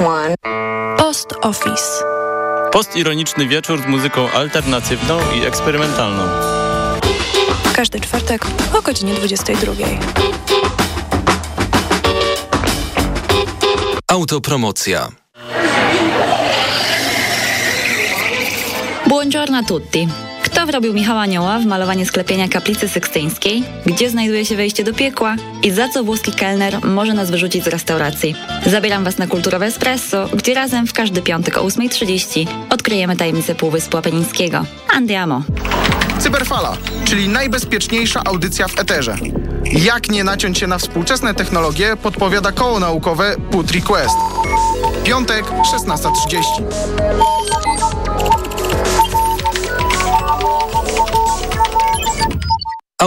One Post Office. Postironiczny wieczór z muzyką alternatywną i eksperymentalną. Każdy czwartek o godzinie 22. Autopromocja. Buongiorno tutti. Kto wrobił Michała Anioła w malowanie sklepienia kaplicy sykstyńskiej? Gdzie znajduje się wejście do piekła? I za co włoski kelner może nas wyrzucić z restauracji? Zabieram Was na Kulturowe Espresso, gdzie razem w każdy piątek o 8.30 odkryjemy tajemnicę Półwyspu Apenińskiego. Andiamo! Cyberfala, czyli najbezpieczniejsza audycja w eterze. Jak nie naciąć się na współczesne technologie, podpowiada koło naukowe Put Request. Piątek, 16.30.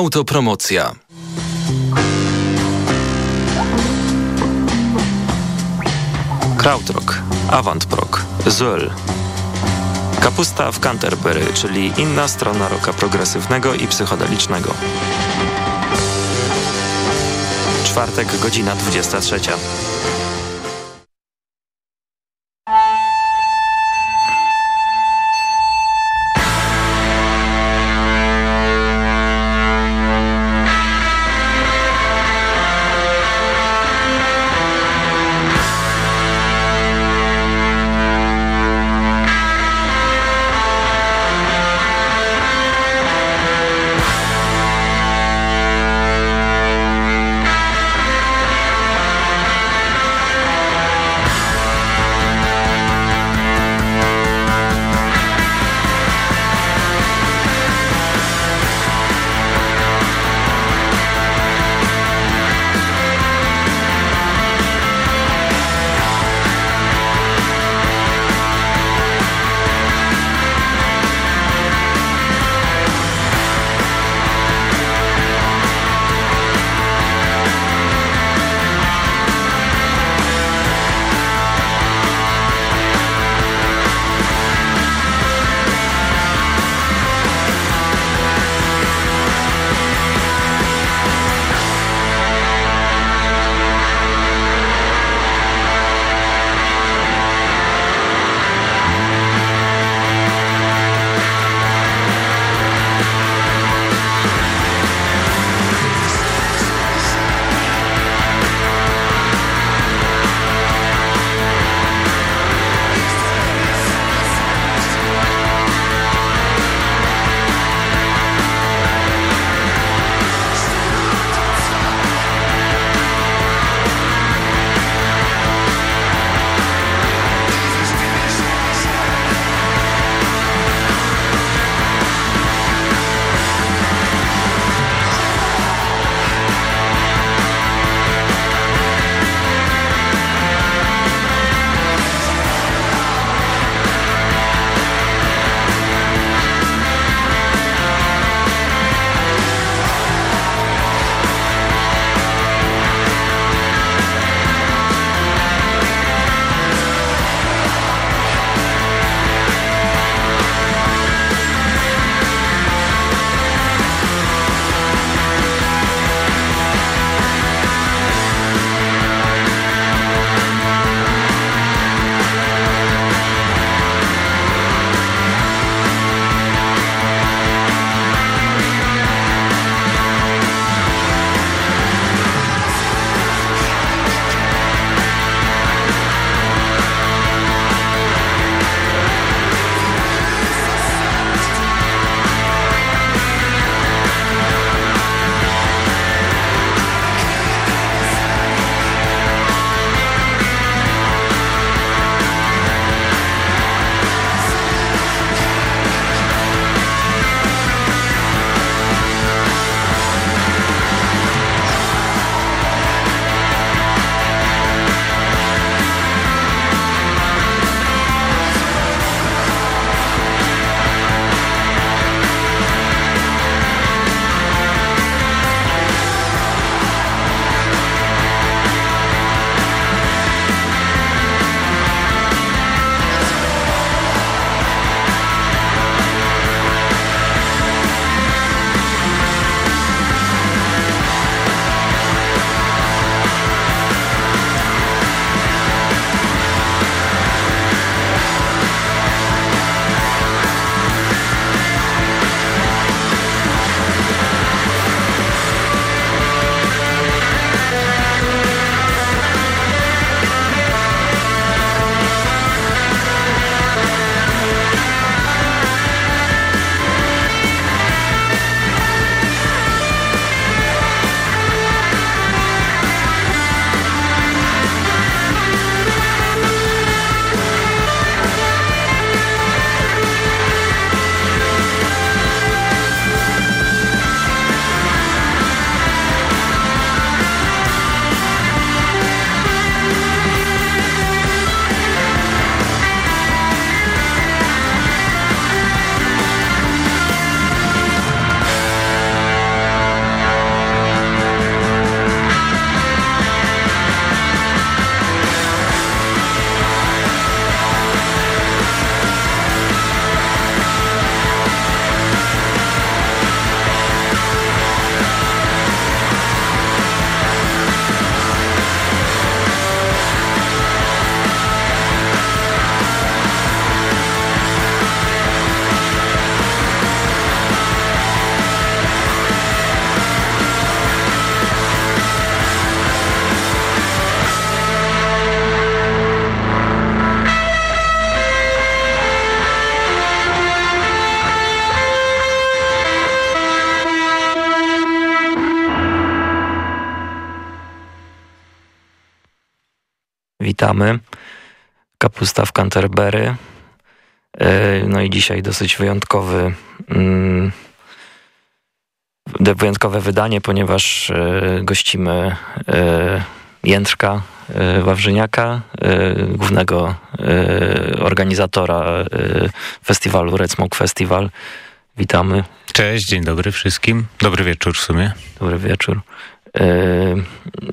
Autopromocja. Krautrock, Avantprog, Zöll. Kapusta w Canterbury, czyli inna strona roka progresywnego i psychodelicznego. Czwartek, godzina 23. witamy. Kapusta w Canterbury. No i dzisiaj dosyć wyjątkowy, mm, wyjątkowe wydanie, ponieważ gościmy Jędrka Wawrzyniaka, głównego organizatora festiwalu Red Smoke Festival. Witamy. Cześć, dzień dobry wszystkim. Dobry wieczór w sumie. Dobry wieczór.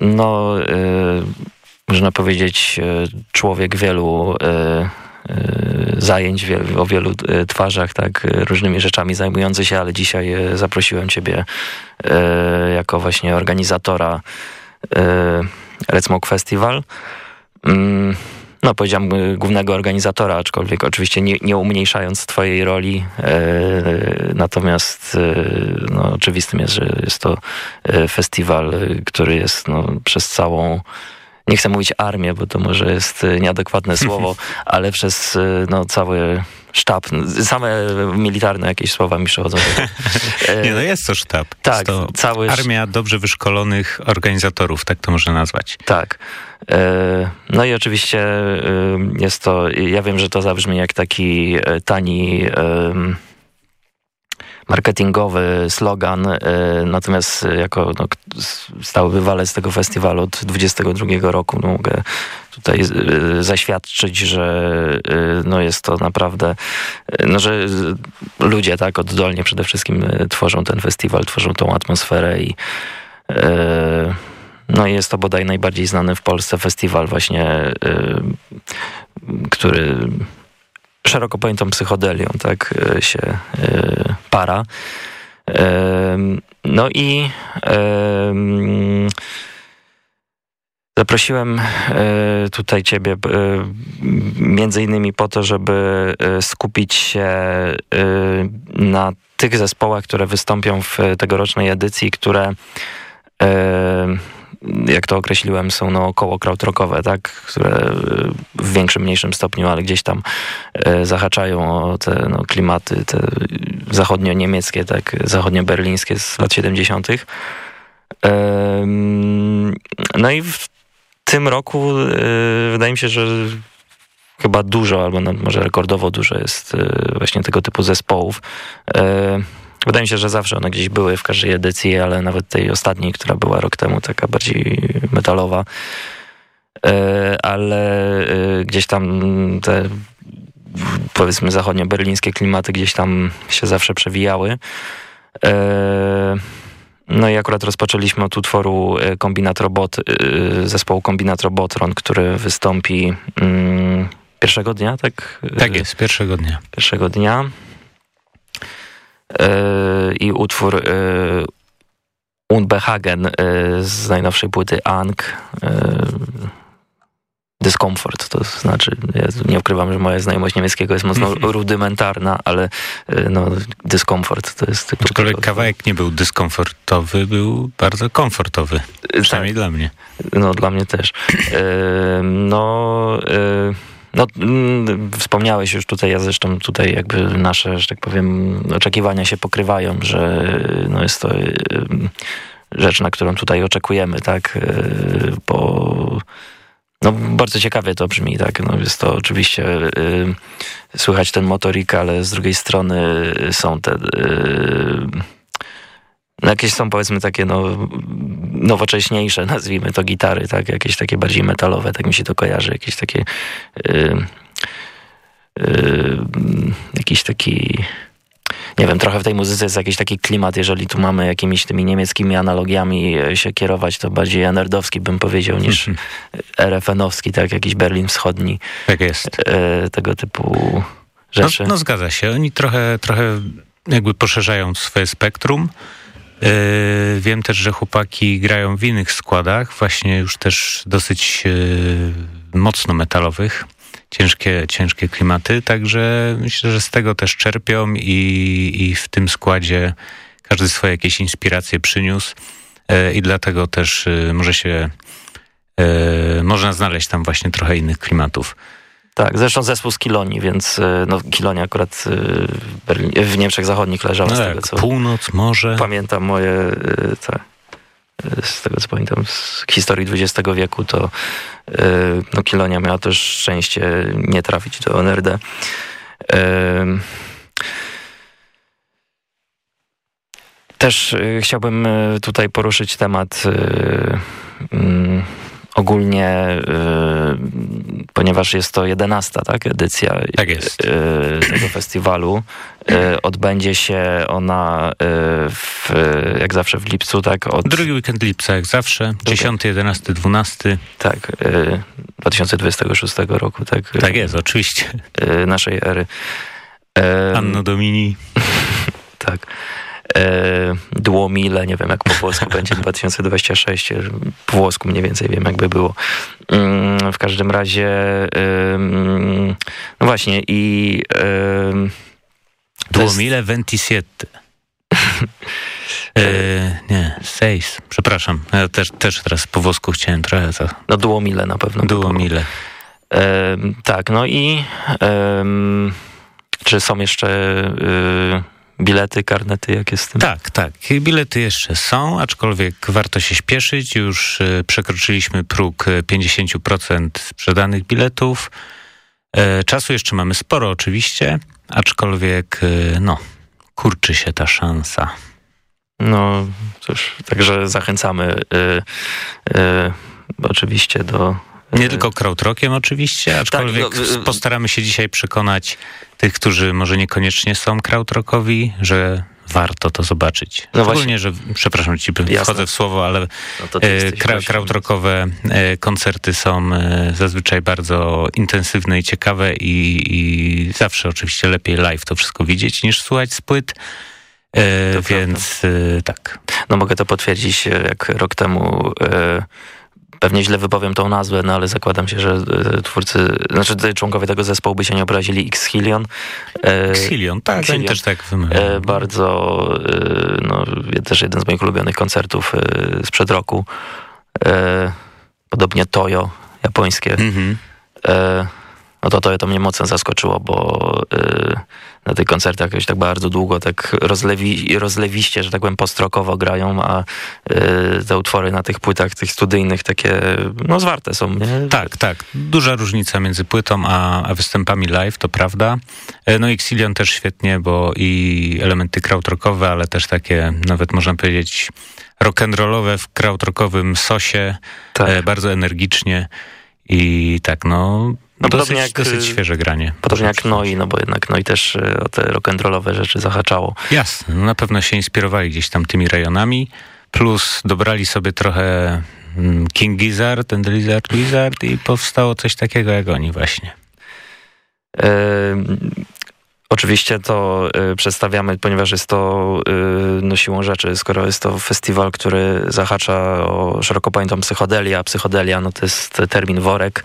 No, można powiedzieć, człowiek wielu zajęć o wielu twarzach, tak, różnymi rzeczami zajmujący się, ale dzisiaj zaprosiłem ciebie jako właśnie organizatora Red Smoke Festival. Mm, no powiedziałem głównego organizatora, aczkolwiek oczywiście nie, nie umniejszając twojej roli. natomiast no, oczywistym jest, że jest to festiwal, który jest no, przez całą nie chcę mówić armię, bo to może jest nieadekwatne słowo, ale przez no, cały sztab, same militarne jakieś słowa mi przychodzą. Nie, no jest to sztab. Tak, jest to cały... Armia dobrze wyszkolonych organizatorów, tak to można nazwać. Tak. No i oczywiście jest to, ja wiem, że to zabrzmi jak taki tani marketingowy slogan, natomiast jako no, stały bywalec tego festiwalu od 22 roku no, mogę tutaj zaświadczyć, że no, jest to naprawdę, no, że ludzie tak oddolnie przede wszystkim tworzą ten festiwal, tworzą tą atmosferę i no jest to bodaj najbardziej znany w Polsce festiwal właśnie, który szeroko pojętą psychodelią, tak się para. No i zaprosiłem tutaj ciebie między innymi po to, żeby skupić się na tych zespołach, które wystąpią w tegorocznej edycji, które jak to określiłem, są no około krautrockowe, tak? które w większym, mniejszym stopniu, ale gdzieś tam zahaczają o te no, klimaty te zachodnio-niemieckie, tak? zachodnio-berlińskie z lat 70. No i w tym roku wydaje mi się, że chyba dużo, albo może rekordowo dużo jest właśnie tego typu zespołów. Wydaje mi się, że zawsze one gdzieś były w każdej edycji, ale nawet tej ostatniej, która była rok temu, taka bardziej metalowa. Ale gdzieś tam te powiedzmy zachodnio-berlińskie klimaty gdzieś tam się zawsze przewijały. No i akurat rozpoczęliśmy od utworu Kombinat Robot, zespołu Kombinat Robotron, który wystąpi mm, pierwszego dnia, tak? Tak jest, pierwszego dnia. Pierwszego dnia i utwór Unbehagen z najnowszej płyty Ang. Dyskomfort, to znaczy, ja nie ukrywam, że moja znajomość niemieckiego jest mocno rudymentarna, ale no, dyskomfort to jest tytuł. Aczkolwiek kawałek nie był dyskomfortowy, był bardzo komfortowy, przynajmniej tak. dla mnie. No, dla mnie też. no... No, wspomniałeś już tutaj, ja zresztą tutaj jakby nasze, że tak powiem, oczekiwania się pokrywają, że no jest to rzecz, na którą tutaj oczekujemy, tak, bo no, bardzo ciekawie to brzmi, tak, no jest to oczywiście słychać ten motorik, ale z drugiej strony są te jakieś są powiedzmy takie no, nowocześniejsze, nazwijmy to gitary, tak, jakieś takie bardziej metalowe, tak mi się to kojarzy, jakieś takie yy, yy, jakiś taki nie wiem, trochę w tej muzyce jest jakiś taki klimat, jeżeli tu mamy jakimiś tymi niemieckimi analogiami się kierować, to bardziej nerdowski bym powiedział niż mm -hmm. RFN-owski, tak, jakiś Berlin Wschodni. Tak jest. Yy, tego typu rzeczy. No, no zgadza się, oni trochę, trochę jakby poszerzają swoje spektrum, Yy, wiem też, że chłopaki grają w innych składach, właśnie już też dosyć yy, mocno metalowych, ciężkie, ciężkie klimaty, także myślę, że z tego też czerpią i, i w tym składzie każdy swoje jakieś inspiracje przyniósł yy, i dlatego też może się, można znaleźć tam właśnie trochę innych klimatów. Tak, zresztą zespół z Kilonii, więc no, Kilonia akurat w, Berlinie, w Niemczech Zachodnich leżała. No z tego, co północ, morze. Pamiętam moje te, z tego co pamiętam z historii XX wieku, to no, Kilonia miała też szczęście nie trafić do NRD. Też chciałbym tutaj poruszyć temat mm, ogólnie, y, ponieważ jest to jedenasta tak, edycja tak. Y, tego festiwalu. Y, odbędzie się ona w, jak zawsze w lipcu, tak? Od... Drugi weekend lipca, jak zawsze. 10, 11, 12. Tak, 2026 roku, tak? Tak jest, oczywiście. Naszej ery. Anno Domini. tak Dłomile, nie wiem jak po włosku będzie 2026, po włosku mniej więcej wiem jakby było. Mm, w każdym razie no właśnie i Dłomile jest... Ventisiette. E, nie, Seis, przepraszam. Ja też, też teraz po włosku chciałem trochę to. No Dłomile na pewno. Dłomile. E, tak, no i e, czy są jeszcze y, bilety, karnety, jak jest z tym? Tak, tak. Bilety jeszcze są, aczkolwiek warto się śpieszyć. Już e, przekroczyliśmy próg 50% e, sprzedanych biletów. E, czasu jeszcze mamy sporo oczywiście, aczkolwiek no, kurczy się ta szansa. No cóż, także zachęcamy y, y, oczywiście do nie tylko krautrockiem oczywiście, tak, aczkolwiek tak, no, postaramy się dzisiaj przekonać tych, którzy może niekoniecznie są krautrockowi, że warto to zobaczyć. No Szczególnie, że, przepraszam ci, Jasne. wchodzę w słowo, ale no e, krautrockowe e, koncerty są e, zazwyczaj bardzo intensywne i ciekawe i, i zawsze oczywiście lepiej live to wszystko widzieć niż słuchać z płyt. E, więc e, tak. No mogę to potwierdzić, jak rok temu Pewnie źle wypowiem tą nazwę, no ale zakładam się, że e, twórcy, znaczy członkowie tego zespołu by się nie obrazili X-Hilion. X-Hilion, tak, Xilion. też tak wymawiam. Bardzo, e, no też jeden z moich ulubionych koncertów e, sprzed roku. Podobnie Toyo, japońskie. Mhm. No to to, to mnie mocno zaskoczyło, bo na tych koncertach jakoś tak bardzo długo, tak rozlewi, rozlewiście, że tak powiem, postrokowo grają, a y, te utwory na tych płytach, tych studyjnych takie, no zwarte są, nie? Tak, tak. Duża różnica między płytą a, a występami live, to prawda. E, no i Xilion też świetnie, bo i elementy krautrockowe, ale też takie, nawet można powiedzieć, rock'n'rollowe w krautrockowym sosie, tak. e, bardzo energicznie i tak, no no, dosyć, jak, dosyć świeże granie. Podobnie jak Noi, no bo jednak Noi też e, o te rock'n'rollowe rzeczy zahaczało. Jasne, no na pewno się inspirowali gdzieś tam tymi rejonami, plus dobrali sobie trochę mm, King Gizzard, and Lizard Wizard i powstało coś takiego jak oni właśnie. Oczywiście to y, przedstawiamy, ponieważ jest to y, no, siłą rzeczy, skoro jest to festiwal, który zahacza o szeroko pojętą psychodelię, a psychodelia no, to jest termin worek,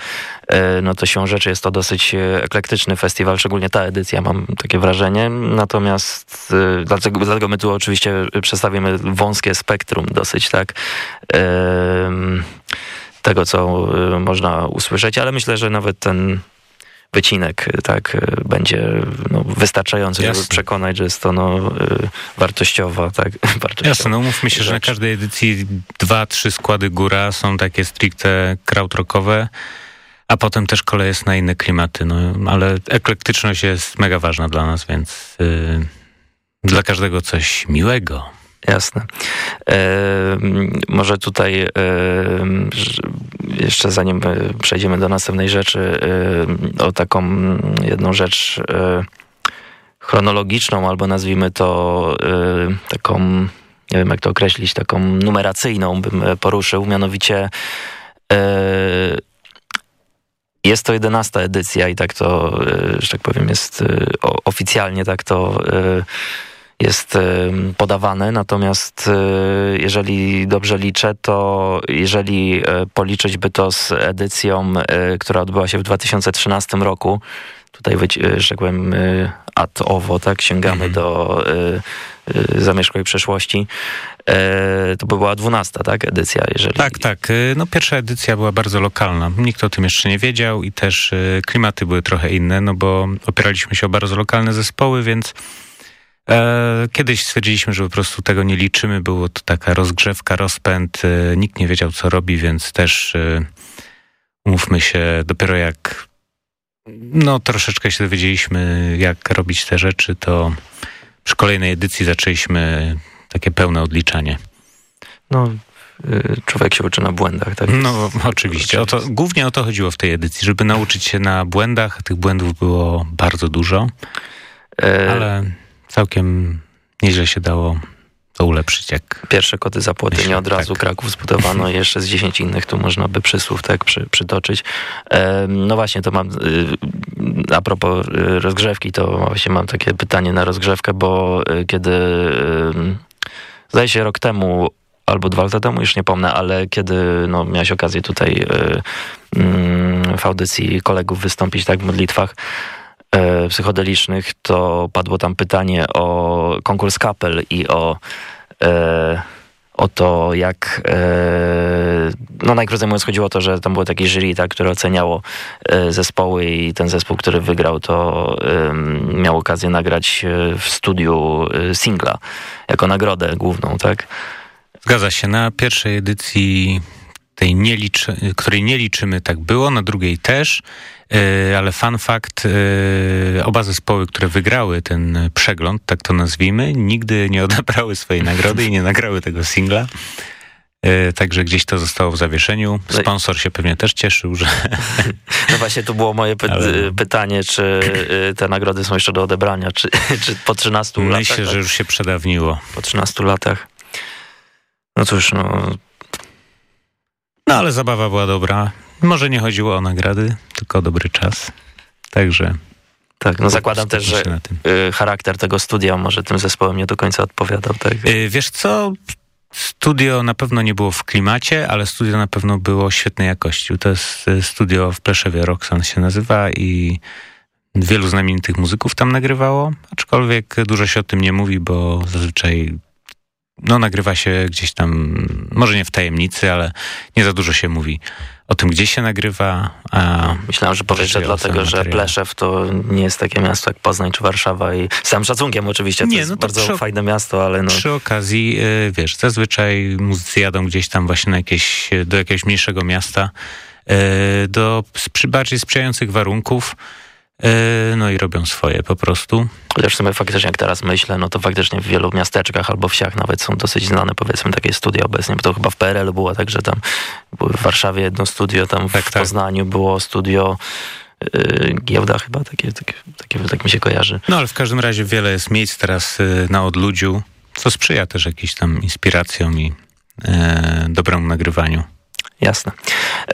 y, no to siłą rzeczy jest to dosyć eklektyczny festiwal, szczególnie ta edycja, mam takie wrażenie. Natomiast y, dlatego, dlatego my tu oczywiście przedstawimy wąskie spektrum dosyć, tak, tego, co y, można usłyszeć, ale myślę, że nawet ten wycinek tak, będzie no, wystarczający, Jasne. żeby przekonać, że jest to no, y, wartościowa. Tak, wartościowa Jasne, no mówmy się, że na każdej edycji dwa, trzy składy góra są takie stricte krautrockowe, a potem też kolej jest na inne klimaty. No, ale eklektyczność jest mega ważna dla nas, więc yy, dla każdego coś miłego. Jasne. E, może tutaj e, jeszcze zanim e, przejdziemy do następnej rzeczy, e, o taką jedną rzecz e, chronologiczną, albo nazwijmy to taką, nie wiem jak to określić, taką numeracyjną bym poruszył, mianowicie jest to jedenasta edycja i tak to, że tak powiem, jest oficjalnie tak to jest podawane. Natomiast e, jeżeli dobrze liczę, to jeżeli e, policzyć by to z edycją, e, która odbyła się w 2013 roku, tutaj rzekłem ad owo, tak, sięgamy mhm. do zamierzchłej przeszłości, to by była dwunasta, tak, edycja, jeżeli... Tak, tak. No pierwsza edycja była bardzo lokalna. Nikt o tym jeszcze nie wiedział i też klimaty były trochę inne, no bo opieraliśmy się o bardzo lokalne zespoły, więc kiedyś stwierdziliśmy, że po prostu tego nie liczymy. Było to taka rozgrzewka, rozpęd. E, nikt nie wiedział, co robi, więc też e, umówmy się, dopiero jak no troszeczkę się dowiedzieliśmy, jak robić te rzeczy, to przy kolejnej edycji zaczęliśmy takie pełne odliczanie. No, człowiek się uczy na błędach, tak? No oczywiście. O to, głównie o to chodziło w tej edycji, żeby nauczyć się na błędach. Tych błędów było bardzo dużo, E, ale całkiem nieźle się dało to ulepszyć. Jak... Pierwsze koty za płoty, Myślę, nie od razu tak. Kraków zbudowano, jeszcze z 10 innych tu można by przysłów tak przy, przytoczyć. E, no właśnie, to mam, y, a propos y, rozgrzewki, to właśnie mam takie pytanie na rozgrzewkę, bo y, kiedy, y, zdaje się rok temu, albo dwa lata temu, już nie pomnę, ale kiedy no, miałeś okazję tutaj y, mm, w audycji kolegów wystąpić tak w modlitwach, e, psychodelicznych, to padło tam pytanie o konkurs kapel i o, e, o to, jak. E, no, najkrócej mówiąc, chodziło o to, że tam było takie jury, tak, które oceniało e, zespoły, i ten zespół, który wygrał, to miał okazję nagrać e, w studiu e, singla jako nagrodę główną, tak? Zgadza się. Na pierwszej edycji tej nie liczy, której nie liczymy, tak było, na drugiej też, ale fun fact, yy, oba zespoły, które wygrały ten przegląd, tak to nazwijmy, nigdy nie odebrały swojej nagrody i nie nagrały tego singla. Yy, Także gdzieś to zostało w zawieszeniu. No Sponsor się pewnie też cieszył, że No właśnie to było moje py- Ale- pytanie, czy te nagrody są jeszcze do odebrania, czy, czy po 13 latach? myślę, że tak? już się przedawniło. Po 13 latach. No cóż, no No ale zabawa była dobra. Może nie chodziło o nagrody, tylko o dobry czas. Także tak, no zakładam też, że y, charakter tego studia może tym zespołem nie do końca odpowiadał, tak? Y, Wiesz co? Studio na pewno nie było w klimacie, ale studio na pewno było świetnej jakości. To jest y, studio w Pleszewie, Roxan się nazywa i wielu znamienitych muzyków tam nagrywało, aczkolwiek dużo się o tym nie mówi, bo zazwyczaj no, nagrywa się gdzieś tam, może nie w tajemnicy, ale nie za dużo się mówi o tym, gdzie się nagrywa, a Myślałem, że powiesz, że dlatego, że. Pleszew to nie jest takie miasto jak Poznań czy Warszawa i z całym szacunkiem oczywiście, to Nie, jest no to bardzo przy- fajne miasto, ale no... Przy okazji, y, wiesz, zazwyczaj muzycy jadą gdzieś tam właśnie na jakieś, do jakiegoś mniejszego miasta, y, do bardziej sprzyjających warunków, no i robią swoje po prostu. Chociaż w sumie faktycznie jak teraz myślę, no to faktycznie w wielu miasteczkach albo wsiach nawet są dosyć znane powiedzmy takie studia obecnie, bo to chyba w PRL było tak, że tam w Warszawie jedno studio, tam w Tak, tak. Poznaniu było studio yy, Giełda chyba, takie, takie, takie, tak mi się kojarzy. No ale w każdym razie wiele jest miejsc teraz y, na odludziu, co sprzyja też jakiejś tam inspiracjom i y, dobremu nagrywaniu. Jasne.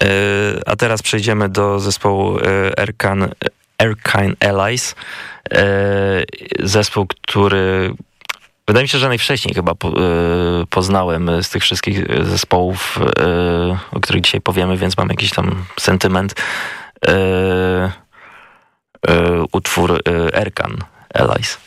Yy, a teraz przejdziemy do zespołu yy, Erkan, Erkine Allies. Yy, zespół, który wydaje mi się, że najwcześniej chyba yy, poznałem z tych wszystkich zespołów, yy, o których dzisiaj powiemy, więc mam jakiś tam sentyment. Utwór Erkan Allies.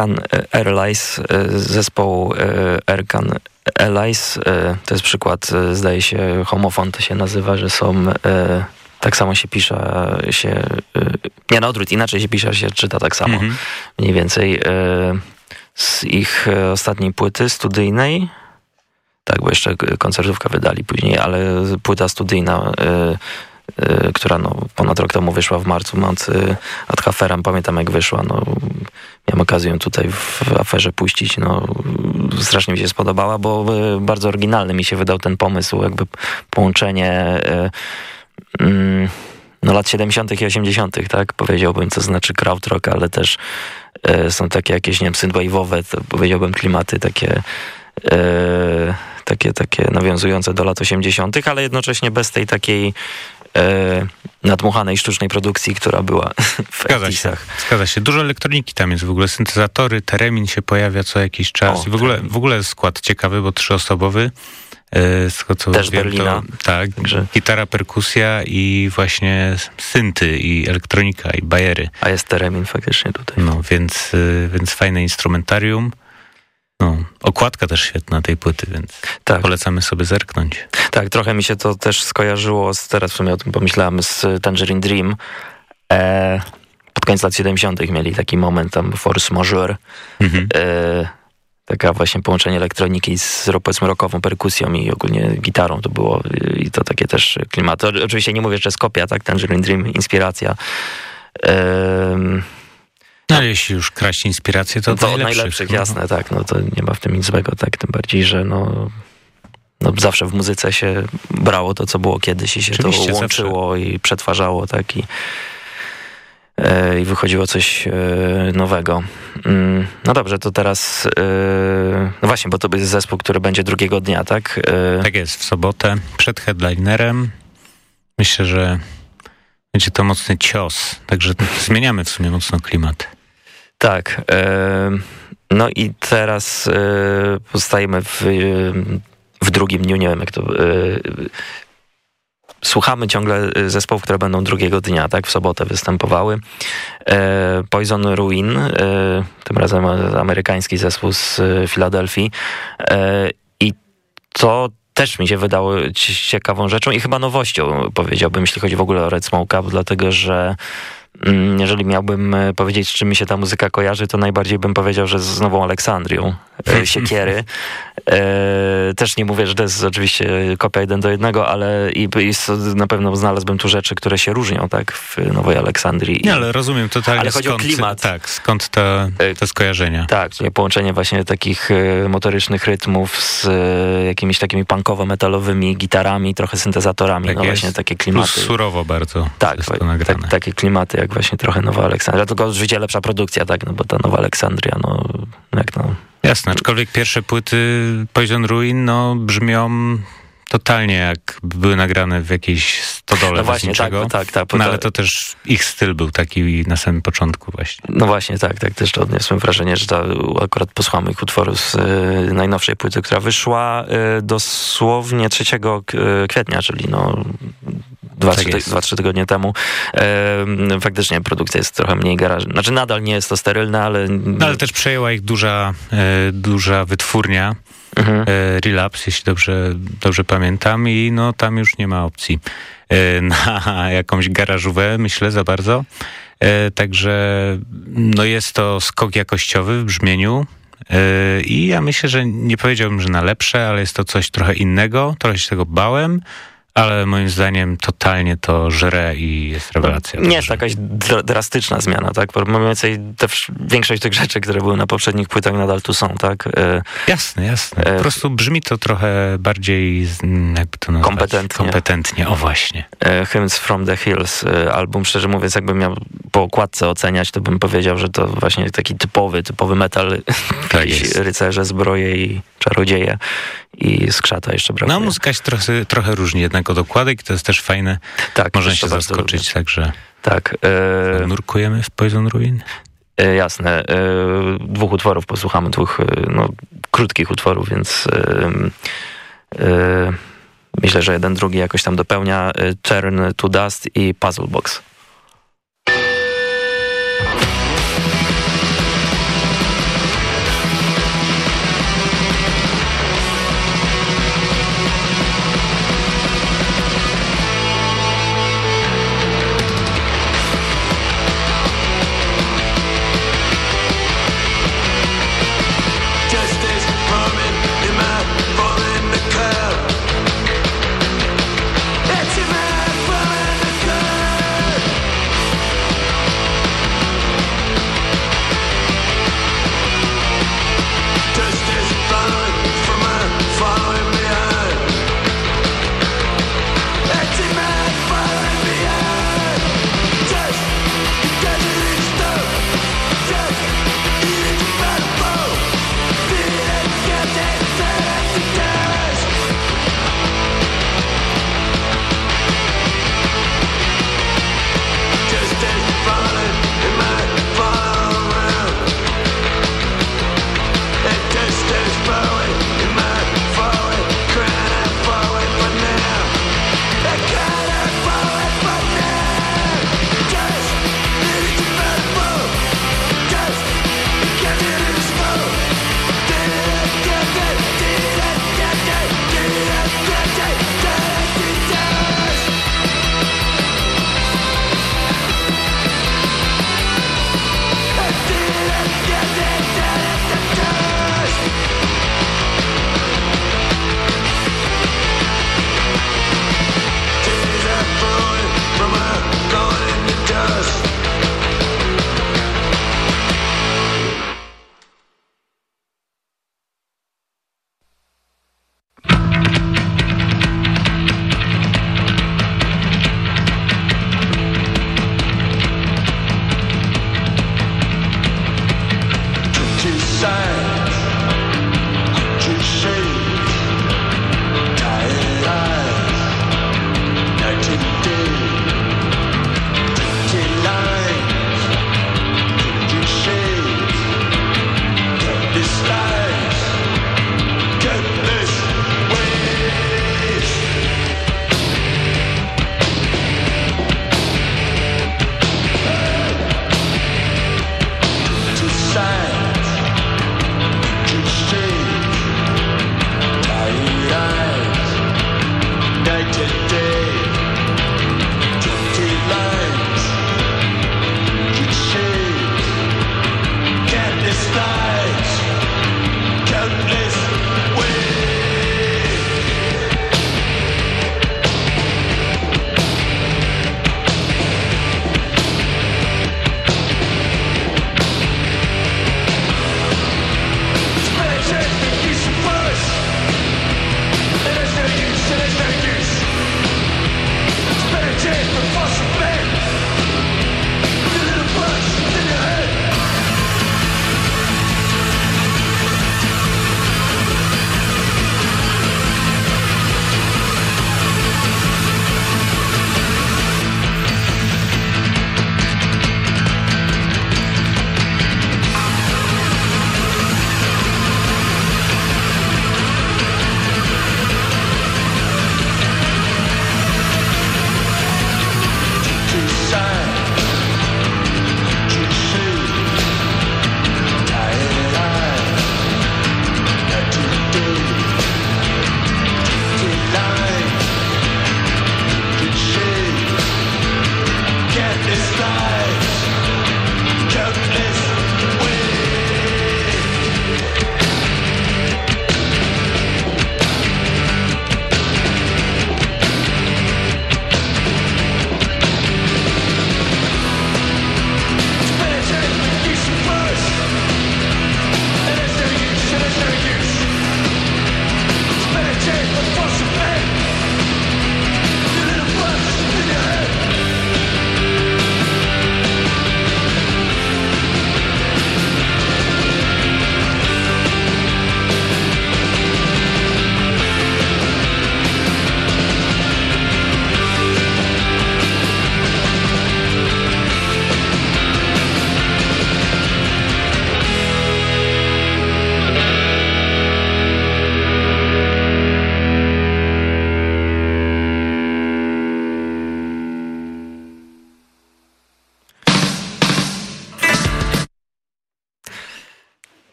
Erkan Airlines, zespoł Erkan Airlines, to jest przykład, zdaje się, homofon to się nazywa, że są tak samo się pisze, się, nie na odwrót, inaczej się pisze, się czyta tak samo, -hmm. mniej więcej z ich ostatniej płyty studyjnej, tak, bo jeszcze koncertówkę wydali później, ale płyta studyjna, która no, ponad rok temu wyszła w marcu, y, ad Haferem, pamiętam jak wyszła, no, okazję tutaj w aferze puścić, no, strasznie mi się spodobała, bo y, bardzo oryginalny mi się wydał ten pomysł, jakby połączenie y, y, no, lat 70. i 80., tak, powiedziałbym, co znaczy krautrock, ale też są takie jakieś, nie wiem, synthwave'owe, powiedziałbym klimaty takie takie, takie nawiązujące do lat 80., ale jednocześnie bez tej takiej e, nadmuchanej sztucznej produkcji, która była w zgadza się, zgadza się. Dużo elektroniki tam jest w ogóle. Syntezatory, teremin się pojawia co jakiś czas. O, I w ogóle, w ogóle skład ciekawy, bo trzyosobowy. E, z co Też wiem, Berlina. To, tak, Także... gitara, perkusja i właśnie synty i elektronika i bajery. A jest teremin faktycznie tutaj. No, więc, e, więc fajne instrumentarium. No, okładka też świetna tej płyty, więc tak. polecamy sobie zerknąć. Tak, trochę mi się to też skojarzyło, z, teraz w sumie o tym pomyślałem, z Tangerine Dream. E, pod koniec lat 70. mieli taki moment tam force majeure. Mhm. E, taka właśnie połączenie elektroniki z powiedzmy rockową perkusją i ogólnie gitarą to było i to takie też klimaty. Oczywiście nie mówię, że jest kopia, tak? Tangerine Dream, inspiracja. E, no, ale jeśli już kraść inspirację, to, to od najlepszych. najlepszych no. jasne, tak. No to nie ma w tym nic złego, tak. Tym bardziej, że no, no zawsze w muzyce się brało to, co było kiedyś i się Oczywiście, to łączyło zawsze. i przetwarzało, tak. I, e, i wychodziło coś e, nowego. Mm, no dobrze, to teraz e, no właśnie, bo to jest zespół, który będzie drugiego dnia, tak? Tak jest, w sobotę przed headlinerem. Myślę, że będzie to mocny cios, także zmieniamy w sumie mocno klimat. Tak. No i teraz e, pozostajemy w, w drugim dniu, nie wiem jak to... E, słuchamy ciągle zespołów, które będą drugiego dnia, tak? W sobotę występowały. E, Poison Ruin, tym razem amerykański zespół z Filadelfii. I to też mi się wydało ciekawą rzeczą i chyba nowością, powiedziałbym, jeśli chodzi w ogóle o Red Smoke Up, dlatego że jeżeli miałbym e, powiedzieć, z czym mi się ta muzyka kojarzy, to najbardziej bym powiedział, że z Nową Aleksandrią, e, Siekiery. E, też nie mówię, że to jest oczywiście kopia jeden do jednego, ale i, i na pewno znalazłbym tu rzeczy, które się różnią, tak, w Nowej Aleksandrii. Nie, ale rozumiem totalnie ale chodzi skąd, o klimat. Tak, skąd te, te skojarzenia. Tak, połączenie właśnie takich motorycznych rytmów z jakimiś takimi punkowo-metalowymi gitarami, trochę syntezatorami, tak no jest. właśnie takie klimaty. Plus surowo bardzo tak, tak, takie klimaty jak właśnie trochę Nowa Aleksandria, tylko oczywiście lepsza produkcja, tak, no bo ta Nowa Aleksandria, no jak no... Jasne, aczkolwiek pierwsze płyty Poison Ruin, no brzmią totalnie jak były nagrane w jakiejś stodole no właśnie, tak, tak, tak, no, ale to też ich styl był taki na samym początku właśnie. No właśnie, tak, tak też odniosłem wrażenie, że ta, akurat posłuchamy ich utworów z y, najnowszej płyty, która wyszła y, dosłownie 3 kwietnia, czyli no dwa, tak trzy, dwa, trzy tygodnie temu. E, faktycznie produkcja jest trochę mniej garażna. Znaczy nadal nie jest to sterylne, ale... No, ale też przejęła ich duża, e, duża wytwórnia. Mhm. E, Relapse, jeśli dobrze, dobrze pamiętam i no tam już nie ma opcji e, na jakąś garażówę, myślę, za bardzo. E, także no jest to skok jakościowy w brzmieniu, i ja myślę, że nie powiedziałbym, że na lepsze, ale jest to coś trochę innego. Trochę się tego bałem, ale moim zdaniem totalnie to żre i jest rewelacja. No, nie jest jakaś drastyczna zmiana, tak? Bo mniej więcej te, większość tych rzeczy, które były na poprzednich płytach nadal tu są, tak? E, jasne, jasne. Po e, prostu brzmi to trochę bardziej, jakby to nazwać? Kompetentnie. Kompetentnie, o właśnie. E, Hymns from the Hills, album, szczerze mówiąc, jakbym miał po okładce oceniać, to bym powiedział, że to właśnie taki typowy, typowy metal. Tak rycerze, zbroje i czarodzieje i skrzata jeszcze brakuje. No, muzyka się trochę, trochę różni jednak od okładek to jest też fajne. Tak. Można się zaskoczyć, lubię. także... Tak. E... Nurkujemy w Poison Ruin? E, jasne. E, dwóch utworów posłuchamy, dwóch e, no, krótkich utworów, więc e, e, myślę, że jeden drugi jakoś tam dopełnia. Turn to Dust i Puzzle Box.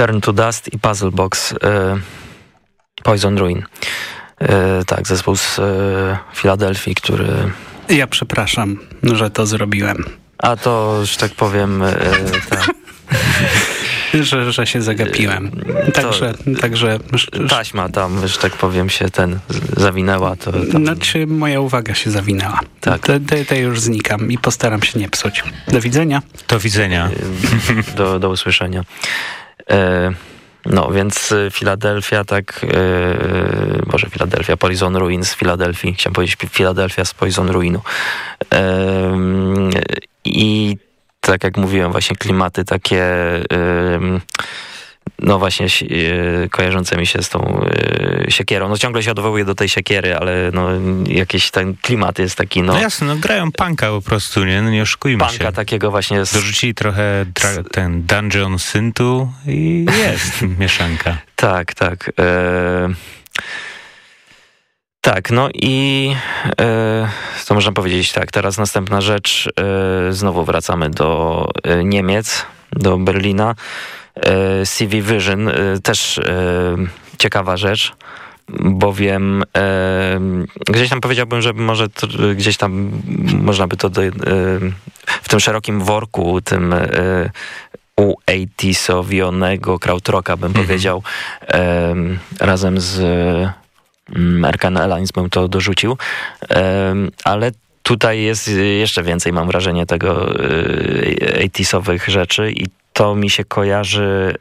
Turn to Dust i Puzzle Box e, Poison Ruin. E, tak, zespół z e, Filadelfii, który... Ja przepraszam, że to zrobiłem. A to, że tak powiem, e, tak. że, że się zagapiłem. Także, to, także... Taśma tam, że tak powiem, się ten zawinęła. To tam... Znaczy moja uwaga się zawinęła. Tak. To, już znikam i postaram się nie psuć. Do widzenia. Do widzenia. Do, do usłyszenia. E, no, więc Filadelfia, tak, yy, może Filadelfia, Poison Ruins z Filadelfii, chciałem powiedzieć Filadelfia z Poison Ruinu. Yy, I tak jak mówiłem, właśnie klimaty takie no właśnie e, kojarzące mi się z tą e, siekierą. No ciągle się odwołuję do tej siekiery, ale no jakiś ten klimat jest taki, no... No jasne, no grają punka po prostu, nie? No nie oszukujmy punka się. Punka takiego właśnie... Z... Dorzucili trochę ten dungeon syntu i jest mieszanka. Tak, tak. E... Tak, no i e, co można powiedzieć tak, teraz następna rzecz, znowu wracamy do Niemiec, do Berlina. E, CV Vision, e, też e, ciekawa rzecz, bowiem gdzieś tam powiedziałbym, że może to, gdzieś tam można by to do, w tym szerokim worku, tym u-80sowionego krautrocka bym mhm. powiedział, razem z American Airlines bym to dorzucił, ale tutaj jest jeszcze więcej, mam wrażenie, tego 80sowych rzeczy i to mi się kojarzy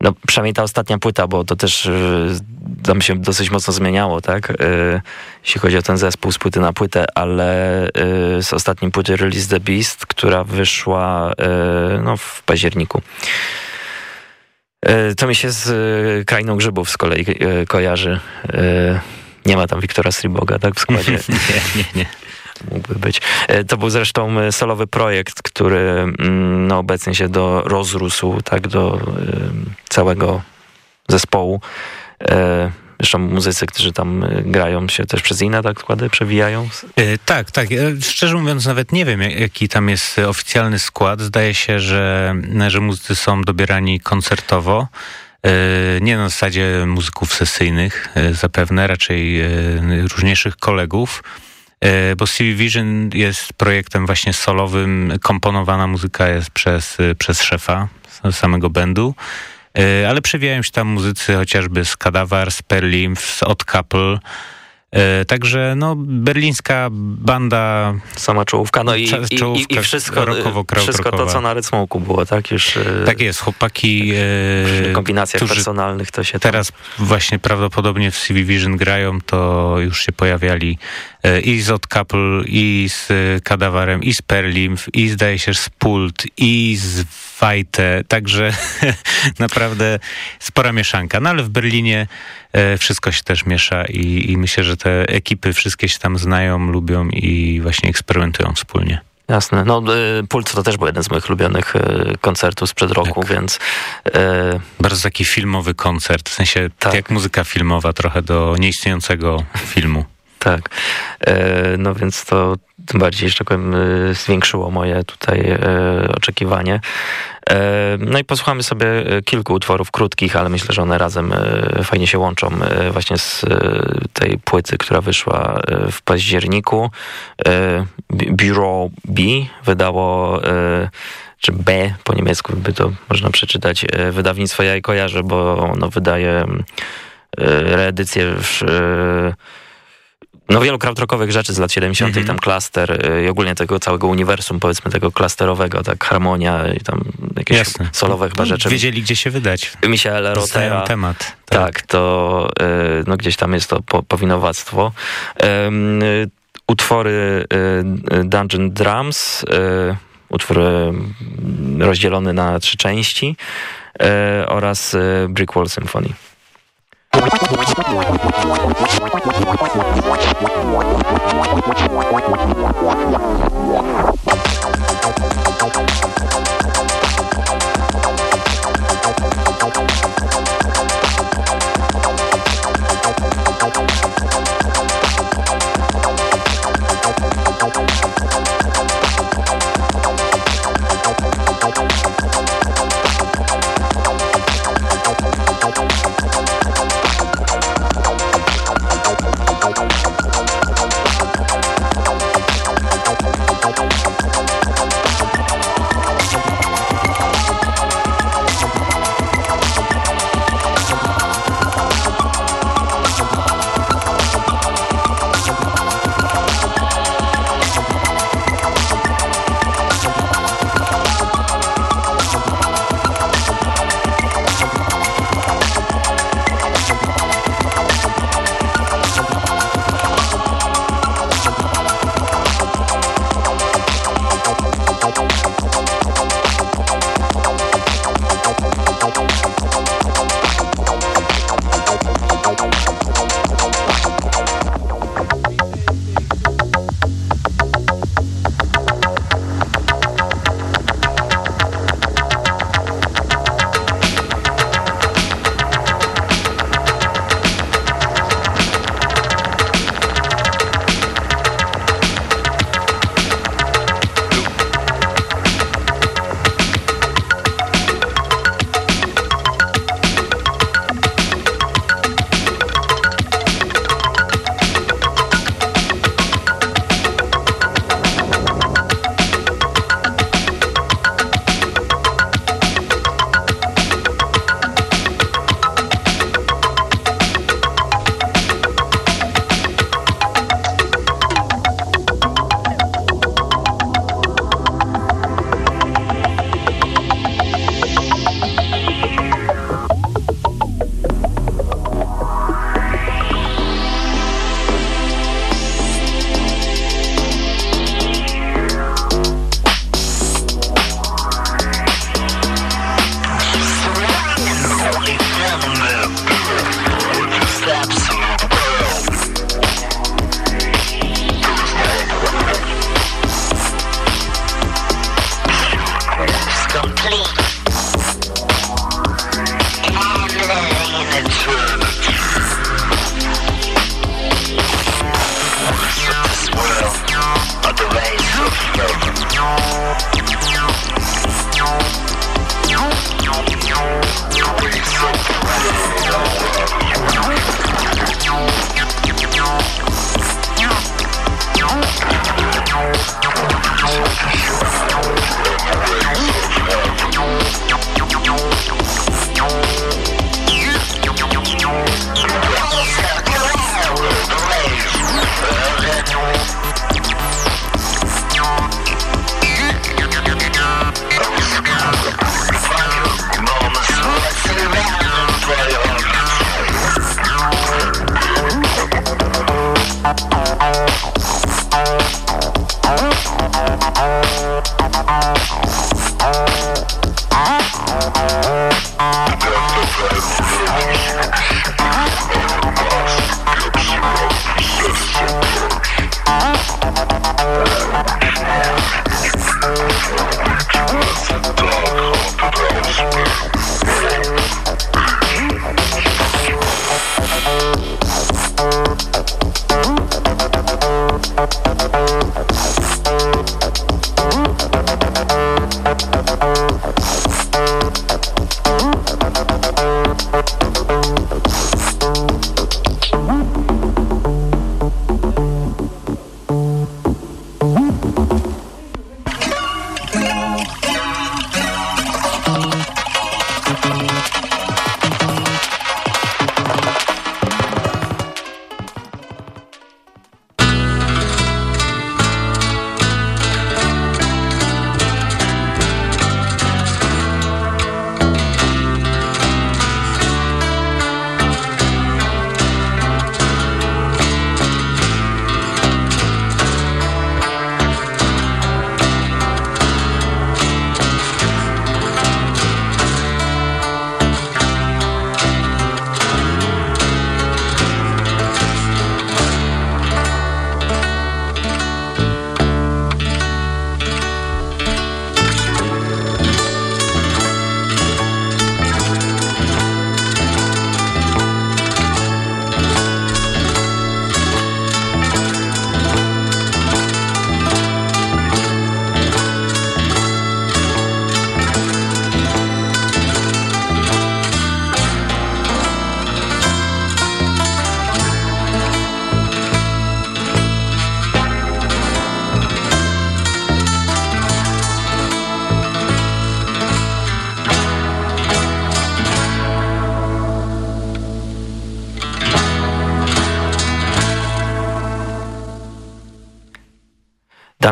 no przynajmniej ta ostatnia płyta, bo to też y, tam się dosyć mocno zmieniało, tak? Y, jeśli chodzi o ten zespół z płyty na płytę, ale y, z ostatniej płyty Release the Beast, która wyszła no, w październiku. To mi się z Krainą Grzybów z kolei kojarzy. Nie ma tam Wiktora Sriboga, tak, w składzie? nie, nie, nie mógłby być. E, to był zresztą e, solowy projekt, który mm, no, obecnie się do, rozrósł tak, do y, całego zespołu. Zresztą muzycy, którzy tam grają się też przez inne tak składy przewijają? tak, tak. Szczerze mówiąc nawet nie wiem, jaki tam jest oficjalny skład. Zdaje się, że, że muzycy są dobierani koncertowo. Nie na zasadzie muzyków sesyjnych zapewne, raczej różniejszych kolegów. E, bo CV Vision jest projektem właśnie solowym, komponowana muzyka jest przez, przez szefa samego bandu, e, ale przewijają się tam muzycy chociażby z Kadawar, z Perlim, z Odd Couple, E, także no, berlińska banda... Sama czołówka, no i, czołówka i, i, wszystko, wszystko to, co na Rycmołku było, tak? Już, e, tak jest, chłopaki... W kombinacjach personalnych to się... Tam... Teraz właśnie prawdopodobnie w CV Vision grają, to już się pojawiali e, i z Odd Couple, i z Kadawarem, i z Perlim, i zdaje się z Pult, i z Wajte, także naprawdę spora mieszanka. No ale w Berlinie E, wszystko się też miesza i, i myślę, że te ekipy wszystkie się tam znają, lubią i właśnie eksperymentują wspólnie. Jasne. No, y, Pult to też był jeden z moich ulubionych y, koncertów sprzed roku, tak. więc... Y... Bardzo taki filmowy koncert, w sensie tak. jak muzyka filmowa trochę do nieistniejącego filmu. Tak. E, no więc to tym bardziej, że tak powiem, e, zwiększyło moje tutaj e, oczekiwanie. No i posłuchamy sobie kilku utworów krótkich, ale myślę, że one razem fajnie się łączą właśnie z tej płyty, która wyszła w październiku. Bureau B wydało czy B po niemiecku by to można przeczytać, wydawnictwo ja je bo ono wydaje reedycję w no wielu krautrockowych rzeczy z lat 70. Mm -hmm. tam klaster y, i ogólnie tego całego uniwersum, powiedzmy tego klasterowego, tak harmonia i tam jakieś Jasne. solowe chyba no, rzeczy. Wiedzieli, gdzie się wydać. Michael Rotera. temat. Tak. tak, to y, no gdzieś tam jest to po, powinowactwo. Y, utwory Dungeon Drums, utwór rozdzielony na trzy części oraz Brickwall Symphony. What?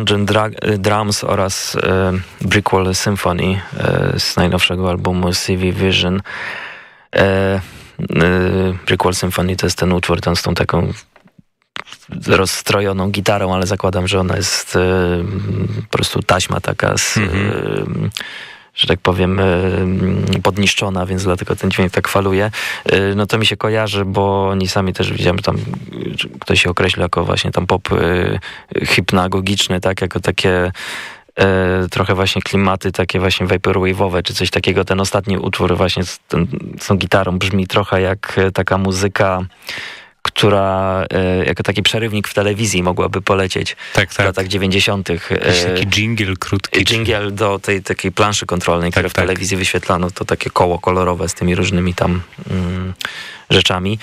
Dungeon Dra Drums oraz e, Brickwall Symphony e, z najnowszego albumu CV Vision. E, e, Brickwall Symphony to jest ten utwór tam z tą taką rozstrojoną gitarą, ale zakładam, że ona jest e, po prostu taśma taka z, mm -hmm że tak powiem, podniszczona, więc dlatego ten dźwięk tak faluje. E, no to mi się kojarzy, bo oni sami też widziałem, że tam ktoś się określa jako właśnie tam pop e, hipnagogiczny, tak, jako takie e, trochę właśnie klimaty takie właśnie vaporwave'owe, czy coś takiego. Ten ostatni utwór właśnie z, ten, z tą gitarą brzmi trochę jak taka muzyka która e, jako taki przerywnik w telewizji mogłaby polecieć tak, tak. w latach 90. Jakiś taki jingle krótki. Jingle do tej takiej planszy kontrolnej, tak, które w tak. telewizji wyświetlano, to takie koło kolorowe z tymi różnymi tam mm, rzeczami.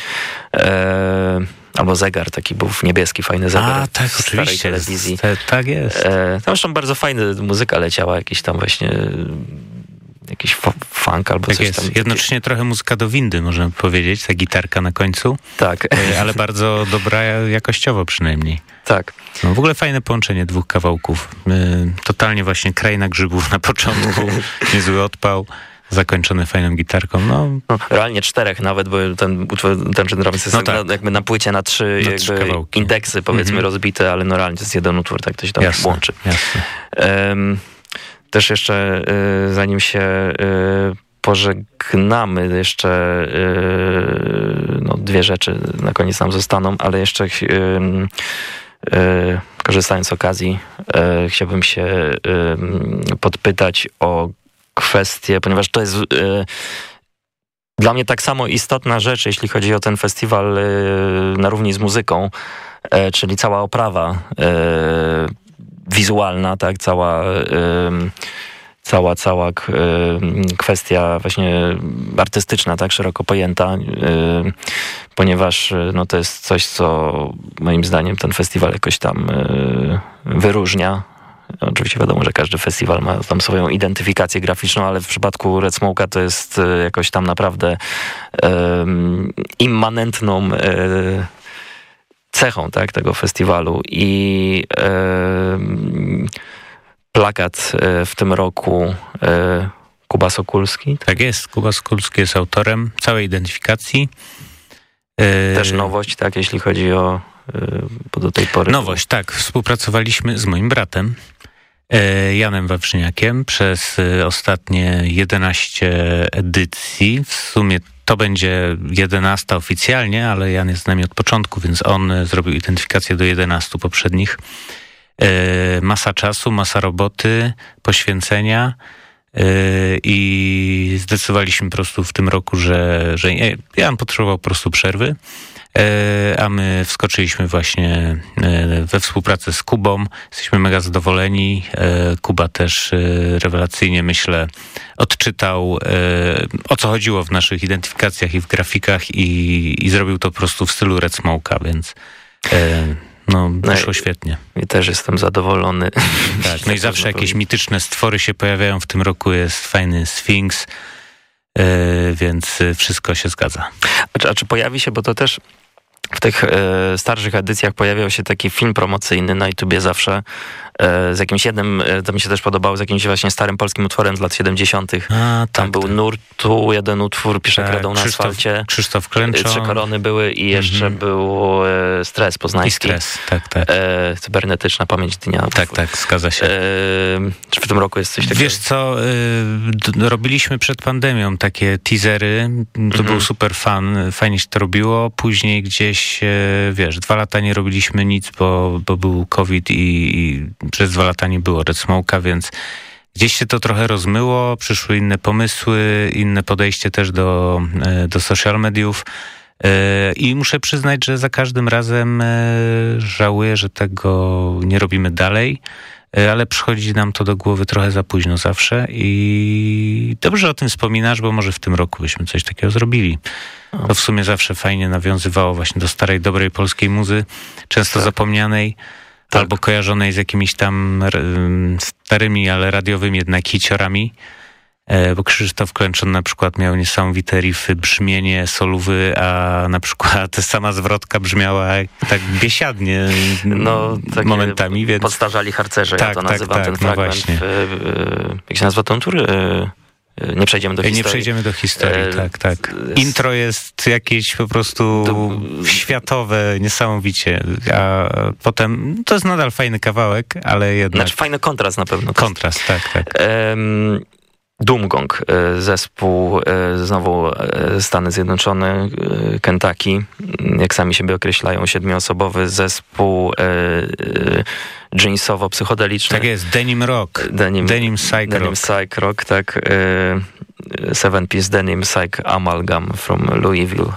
E, albo zegar, taki był niebieski, fajny zegar. A, tak, w oczywiście. telewizji. tak jest. E, tam zresztą bardzo fajna muzyka leciała, jakiś tam właśnie jakiś funk albo tak coś jest. tam. Jednocześnie trochę muzyka do windy, można powiedzieć, ta gitarka na końcu. Tak. E, ale bardzo dobra jakościowo przynajmniej. Tak. No, w ogóle fajne połączenie dwóch kawałków. E, totalnie właśnie kraina grzybów na początku, niezły odpał zakończony fajną gitarką. No. no. realnie czterech nawet, bo ten utwór Dungeon Drums jest no tak. na, jakby na płycie na trzy, na trzy indeksy powiedzmy mm -hmm. rozbite, ale no realnie to jest jeden utwór, tak to się tam jasne, łączy. Jasne. Um, też jeszcze y, zanim się y, pożegnamy, jeszcze y, no, dwie rzeczy na koniec nam zostaną, ale jeszcze korzystając z okazji chciałbym się podpytać o kwestię, ponieważ to jest dla mnie tak samo istotna rzecz, jeśli chodzi o ten festiwal na równi z muzyką, czyli cała oprawa wizualna, tak, cała cała, cała kwestia właśnie artystyczna, tak szeroko pojęta, ponieważ no, to jest coś, co moim zdaniem ten festiwal jakoś tam wyróżnia. Oczywiście wiadomo, że każdy festiwal ma tam swoją identyfikację graficzną, ale w przypadku Red Smoke'a to jest jakoś tam naprawdę immanentną cechą tak, tego festiwalu i plakat e, w tym roku e, Kuba Sokulski. Tak jest, Kuba Sokulski jest autorem całej identyfikacji. E, Też nowość, tak, jeśli chodzi o bo do tej pory... Nowość, tak. Współpracowaliśmy z moim bratem, Janem Wawrzyniakiem, przez ostatnie 11 edycji. W sumie to będzie 11 oficjalnie, ale Jan jest z nami od początku, więc on e, zrobił identyfikację do 11 poprzednich. E, masa czasu, masa roboty, poświęcenia e, i zdecydowaliśmy po prostu w tym roku, że, że Jan potrzebował po prostu przerwy a my wskoczyliśmy właśnie e, we współpracę z Kubą. Jesteśmy mega zadowoleni. E, Kuba też rewelacyjnie, myślę, odczytał o co chodziło w naszych identyfikacjach i w grafikach i, i zrobił to po prostu w stylu Red Smoke'a, więc no, no wyszło no świetnie. I też jestem zadowolony. Tak, no i zawsze jakieś mityczne stwory się pojawiają. W tym roku jest fajny Sphinx, więc wszystko się zgadza. A czy, a czy pojawi się, bo to też w tych e, starszych edycjach pojawiał się taki film promocyjny na YouTubie zawsze z jakimś jednym, e, to mi się też podobało, z jakimś właśnie starym polskim utworem z lat 70. A, Tam tak, był tak. Nurtu, jeden utwór, Piszek tak, na Krzysztof, asfalcie. Krzysztof Klęczon. Trzy korony były i jeszcze mm -hmm. był e, Stres Poznański. I Stres, tak, tak. E, cybernetyczna pamięć dnia. Tak, tak, zgadza się. E, czy w tym roku jest coś takiego? Wiesz co, robiliśmy przed pandemią takie teasery, to mm -hmm. był super fan, fajnie się to robiło, później gdzieś, wiesz, dwa lata nie robiliśmy nic, bo, bo był COVID i, i przez dwa lata nie było Red Smoke'a, więc gdzieś się to trochę rozmyło, przyszły inne pomysły, inne podejście też do, e, do social mediów. E, I muszę przyznać, że za każdym razem e, żałuję, że tego nie robimy dalej, ale przychodzi nam to do głowy trochę za późno zawsze i dobrze o tym wspominasz, bo może w tym roku byśmy coś takiego zrobili. To w sumie zawsze fajnie nawiązywało właśnie do starej, dobrej polskiej muzy, często tak. zapomnianej tak. albo kojarzonej z jakimiś tam starymi, ale radiowymi jednak hiciorami. E, bo Krzysztof Klęczon na przykład miał niesamowite riffy, brzmienie, solówy, a na przykład sama zwrotka brzmiała tak biesiadnie no, momentami. Więc... Podstarzali harcerze, tak, ja to tak, nazywam tak, ten no fragment. Właśnie. jak się nazywa ten tur? Nie przejdziemy do historii. Nie przejdziemy do historii, e, tak, tak. Intro jest jakieś po prostu do... światowe, niesamowicie, a potem to jest nadal fajny kawałek, ale jednak... Znaczy fajny kontrast na pewno. Kontrast, tak, tak. Um, Doomgong, e, zespół e, znowu e, Stany Zjednoczone, Kentucky, jak sami siebie określają, siedmioosobowy zespół jeansowo-psychodeliczny. Tak jest, Denim Rock, Denim, Denim Psych Denim Rock. Psych Rock, tak. Seven Piece Denim Psych Amalgam from Louisville.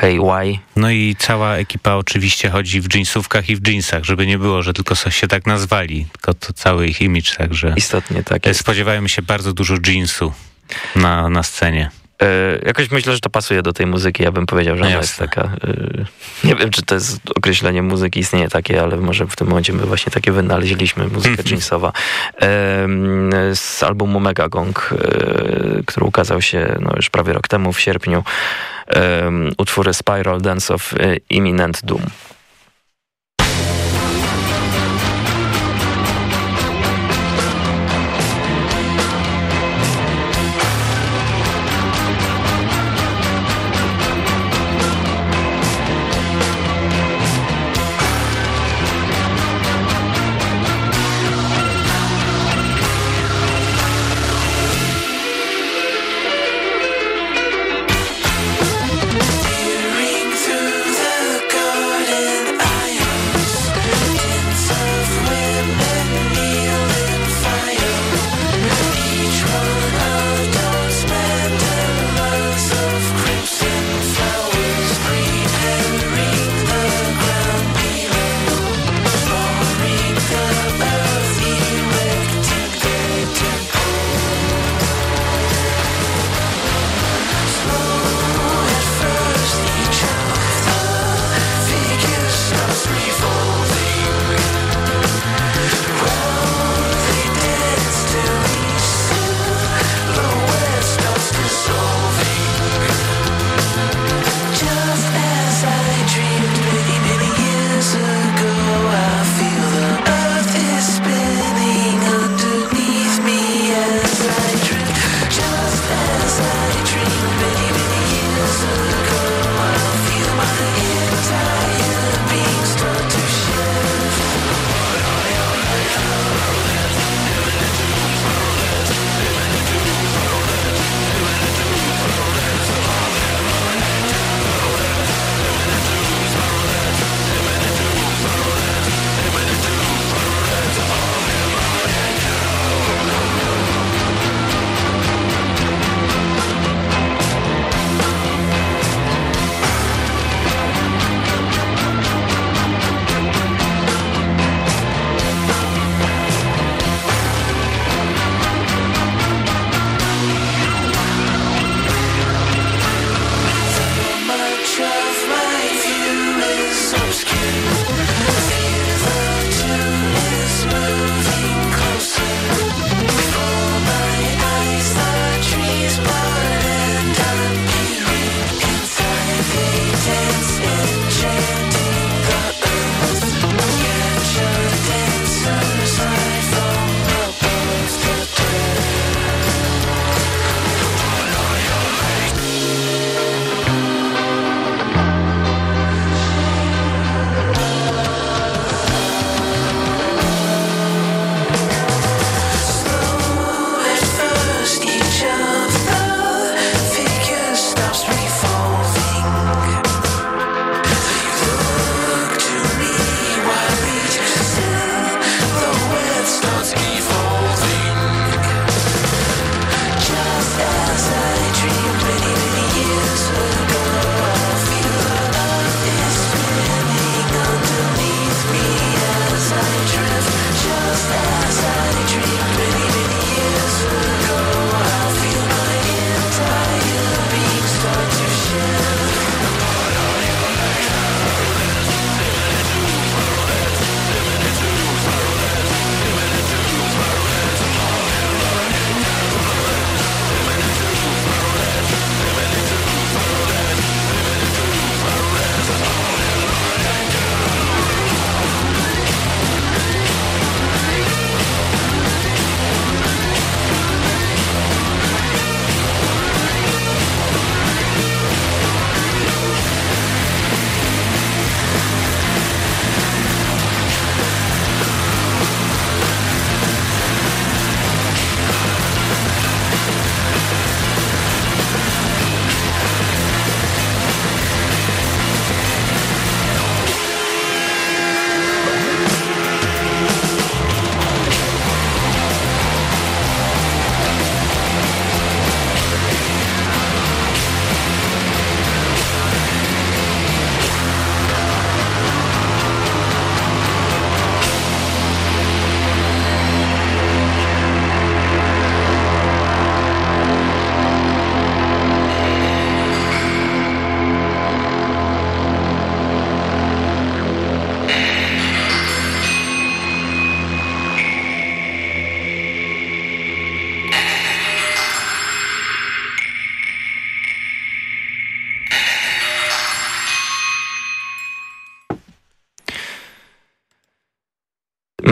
KY. No i cała ekipa oczywiście chodzi w jeansówkach i w jeansach, żeby nie było, że tylko się tak nazwali, tylko to cały ich image, także... Istotnie tak jest. Spodziewajmy się bardzo dużo jeansu na, na scenie. E, jakoś myślę, że to pasuje do tej muzyki. Ja bym powiedział, że ona jest taka. E, nie wiem, czy to jest określenie muzyki, istnieje takie, ale może w tym momencie my właśnie takie wynaleźliśmy muzykę jeansowa. E, z albumu Megagong, który ukazał się no, już prawie rok temu w sierpniu. Utwory Spiral Dance of Imminent Doom.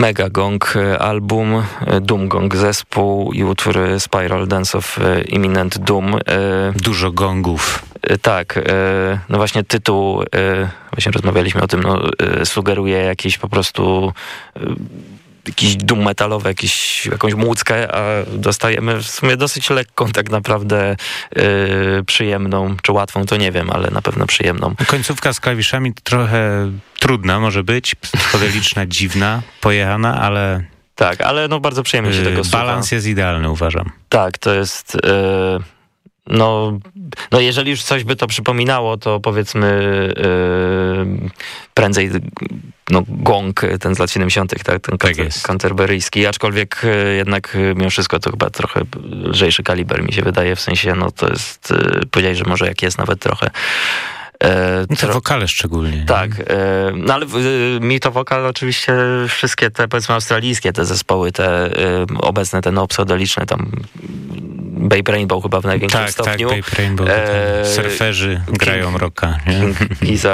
Mega Gong album, Doom Gong zespół i utwór Spiral Dance of Imminent Doom. Dużo gongów. Tak, no właśnie tytuł, właśnie rozmawialiśmy o tym, no, sugeruje jakiś po prostu jakiś dum metalowy, jakiś, jakąś młódzkę, a dostajemy w sumie dosyć lekką, tak naprawdę yy, przyjemną, czy łatwą, to nie wiem, ale na pewno przyjemną. Końcówka z klawiszami trzochę trudna może być, psychodeliczna, dziwna, pojechana, ale... Tak, ale no bardzo przyjemnie się tego słucha. Balans jest idealny, uważam. Tak, to jest... Yy, no, no jeżeli już coś by to przypominało, to powiedzmy yy, prędzej no, gong ten z lat 70., tak, ten tak canterburyjski, aczkolwiek yy, jednak mimo wszystko to chyba trochę lżejszy kaliber mi się wydaje, w sensie no to jest, powiedziałeś, że może jak jest nawet trochę E, no te wokale szczególnie. Tak, e, no ale e, mi to wokal oczywiście wszystkie te powiedzmy australijskie te zespoły, te obecne, te pseudoliczne tam Babe Rainbow chyba w największym tak, stopniu. Tak, Babe Rainbow, e, surferzy grają rocka. Gizzard